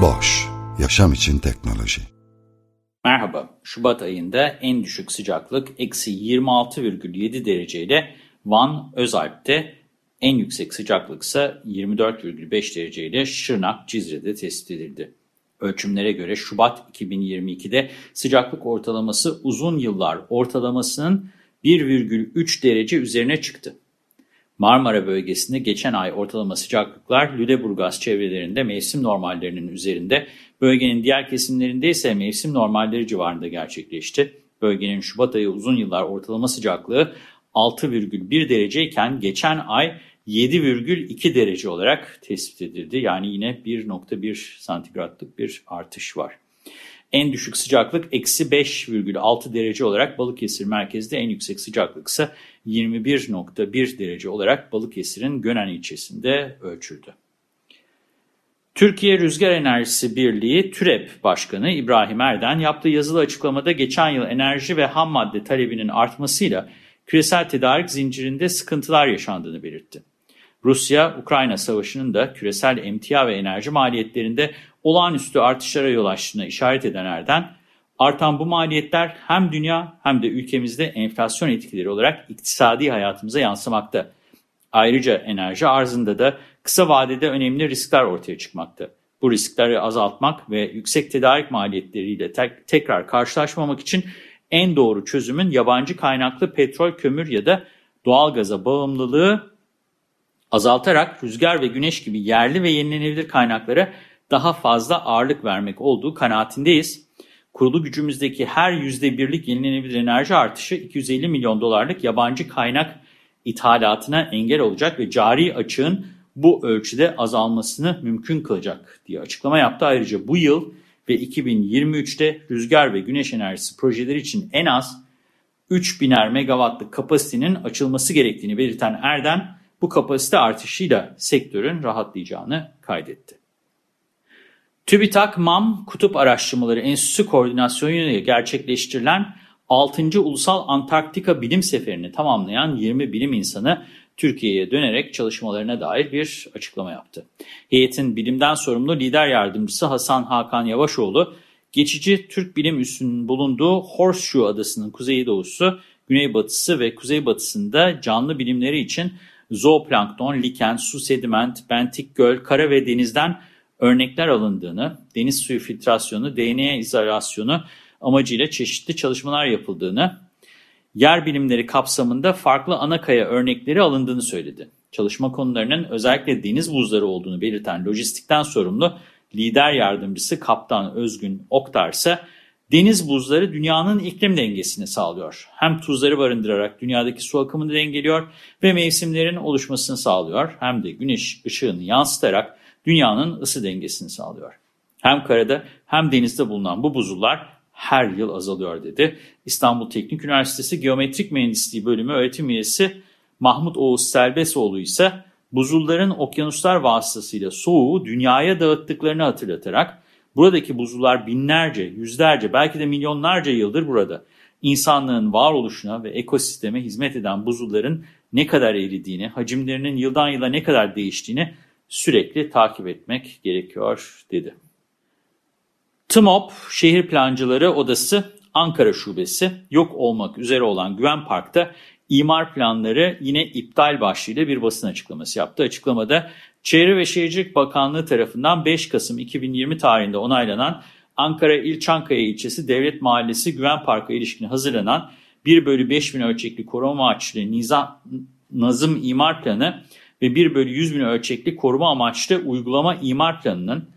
Boş, yaşam için teknoloji. Merhaba, Şubat ayında en düşük sıcaklık eksi 26,7 dereceyle Van Özalp'te, en yüksek sıcaklık ise 24,5 dereceyle Şırnak Cizre'de tespit edildi. Ölçümlere göre Şubat 2022'de sıcaklık ortalaması uzun yıllar ortalamasının 1,3 derece üzerine çıktı. Marmara bölgesinde geçen ay ortalama sıcaklıklar Lüleburgaz çevrelerinde mevsim normallerinin üzerinde, bölgenin diğer kesimlerinde ise mevsim normalleri civarında gerçekleşti. Bölgenin Şubat ayı uzun yıllar ortalama sıcaklığı 6,1 dereceyken geçen ay 7,2 derece olarak tespit edildi. Yani yine 1,1 santigratlık bir artış var. En düşük sıcaklık eksi 5,6 derece olarak Balıkesir merkezde en yüksek sıcaklık ise 21,1 derece olarak Balıkesir'in Gönen ilçesinde ölçüldü. Türkiye Rüzgar Enerjisi Birliği TÜREP Başkanı İbrahim Erden yaptığı yazılı açıklamada geçen yıl enerji ve ham madde talebinin artmasıyla küresel tedarik zincirinde sıkıntılar yaşandığını belirtti. Rusya-Ukrayna savaşının da küresel emtia ve enerji maliyetlerinde olağanüstü artışlara yol açtığına işaret eden Erden, artan bu maliyetler hem dünya hem de ülkemizde enflasyon etkileri olarak iktisadi hayatımıza yansımakta. Ayrıca enerji arzında da kısa vadede önemli riskler ortaya çıkmakta. Bu riskleri azaltmak ve yüksek tedarik maliyetleriyle tek, tekrar karşılaşmamak için en doğru çözümün yabancı kaynaklı petrol, kömür ya da doğalgaza bağımlılığı azaltarak rüzgar ve güneş gibi yerli ve yenilenebilir kaynaklara daha fazla ağırlık vermek olduğu kanaatindeyiz. Kurulu gücümüzdeki her yüzde birlik yenilenebilir enerji artışı 250 milyon dolarlık yabancı kaynak ithalatına engel olacak ve cari açığın bu ölçüde azalmasını mümkün kılacak diye açıklama yaptı. Ayrıca bu yıl ve 2023'te rüzgar ve güneş enerjisi projeleri için en az 3000'er megawattlık kapasitenin açılması gerektiğini belirten Erden, bu kapasite artışıyla sektörün rahatlayacağını kaydetti. TÜBİTAK MAM Kutup Araştırmaları Enstitüsü koordinasyonuyla gerçekleştirilen 6. Ulusal Antarktika Bilim Seferi'ni tamamlayan 20 bilim insanı Türkiye'ye dönerek çalışmalarına dair bir açıklama yaptı. Heyetin bilimden sorumlu lider yardımcısı Hasan Hakan Yavaşoğlu, geçici Türk bilim üssünün bulunduğu Horseshoe Adası'nın kuzeydoğusu, güneybatısı ve kuzeybatısında canlı bilimleri için zooplankton, liken, su sediment, bentik göl, kara ve denizden örnekler alındığını, deniz suyu filtrasyonu, DNA izolasyonu amacıyla çeşitli çalışmalar yapıldığını, yer bilimleri kapsamında farklı anakaya örnekleri alındığını söyledi. Çalışma konularının özellikle deniz buzları olduğunu belirten lojistikten sorumlu lider yardımcısı Kaptan Özgün Oktar ise Deniz buzları dünyanın iklim dengesini sağlıyor. Hem tuzları barındırarak dünyadaki su akımını dengeliyor ve mevsimlerin oluşmasını sağlıyor. Hem de güneş ışığını yansıtarak dünyanın ısı dengesini sağlıyor. Hem karada hem denizde bulunan bu buzullar her yıl azalıyor dedi. İstanbul Teknik Üniversitesi Geometrik Mühendisliği Bölümü öğretim üyesi Mahmut Oğuz Selbesoğlu ise buzulların okyanuslar vasıtasıyla soğuğu dünyaya dağıttıklarını hatırlatarak Buradaki buzullar binlerce, yüzlerce, belki de milyonlarca yıldır burada. İnsanlığın varoluşuna ve ekosisteme hizmet eden buzulların ne kadar eridiğini, hacimlerinin yıldan yıla ne kadar değiştiğini sürekli takip etmek gerekiyor dedi. TMOP Şehir Plancıları Odası Ankara Şubesi yok olmak üzere olan Güven Park'ta imar planları yine iptal başlığıyla bir basın açıklaması yaptı. Açıklamada Çevre ve Şehircilik Bakanlığı tarafından 5 Kasım 2020 tarihinde onaylanan Ankara İl Çankaya ilçesi Devlet Mahallesi Güven Parkı ilişkin hazırlanan 1 bölü 5 bin ölçekli koruma amaçlı nizam, nazım imar planı ve 1 bölü 100 bin ölçekli koruma amaçlı uygulama imar planının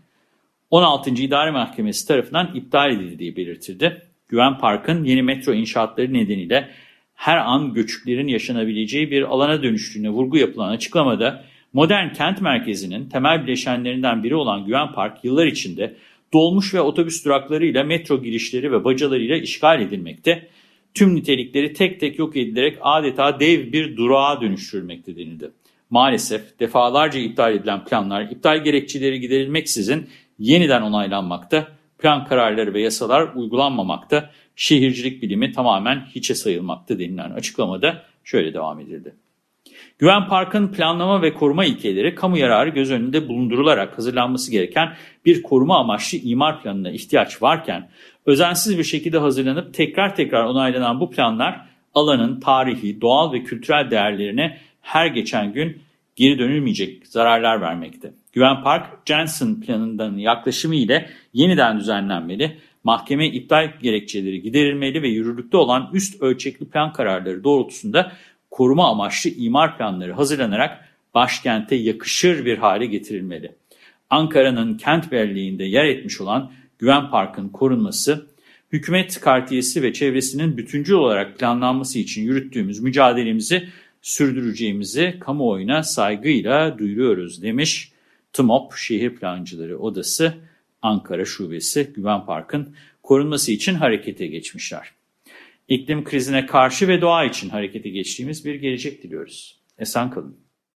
16. İdare Mahkemesi tarafından iptal edildiği belirtildi. Güven Park'ın yeni metro inşaatları nedeniyle her an göçüklerin yaşanabileceği bir alana dönüştüğüne vurgu yapılan açıklamada modern kent merkezinin temel bileşenlerinden biri olan Güven Park yıllar içinde dolmuş ve otobüs duraklarıyla metro girişleri ve bacalarıyla işgal edilmekte, tüm nitelikleri tek tek yok edilerek adeta dev bir durağa dönüştürülmekte denildi. Maalesef defalarca iptal edilen planlar iptal gerekçeleri giderilmeksizin yeniden onaylanmakta, plan kararları ve yasalar uygulanmamakta, şehircilik bilimi tamamen hiçe sayılmakta denilen açıklamada şöyle devam edildi. Güven Park'ın planlama ve koruma ilkeleri kamu yararı göz önünde bulundurularak hazırlanması gereken bir koruma amaçlı imar planına ihtiyaç varken özensiz bir şekilde hazırlanıp tekrar tekrar onaylanan bu planlar alanın tarihi, doğal ve kültürel değerlerine her geçen gün geri dönülmeyecek zararlar vermekte. Güven Park, Jensen planından yaklaşımı ile yeniden düzenlenmeli, mahkeme iptal gerekçeleri giderilmeli ve yürürlükte olan üst ölçekli plan kararları doğrultusunda koruma amaçlı imar planları hazırlanarak başkente yakışır bir hale getirilmeli. Ankara'nın kent belleğinde yer etmiş olan Güven Park'ın korunması, hükümet kartiyesi ve çevresinin bütüncül olarak planlanması için yürüttüğümüz mücadelemizi sürdüreceğimizi kamuoyuna saygıyla duyuruyoruz demiş TMOP Şehir Plancıları Odası Ankara Şubesi Güven Park'ın korunması için harekete geçmişler. İklim krizine karşı ve doğa için harekete geçtiğimiz bir gelecek diliyoruz. Esen kalın.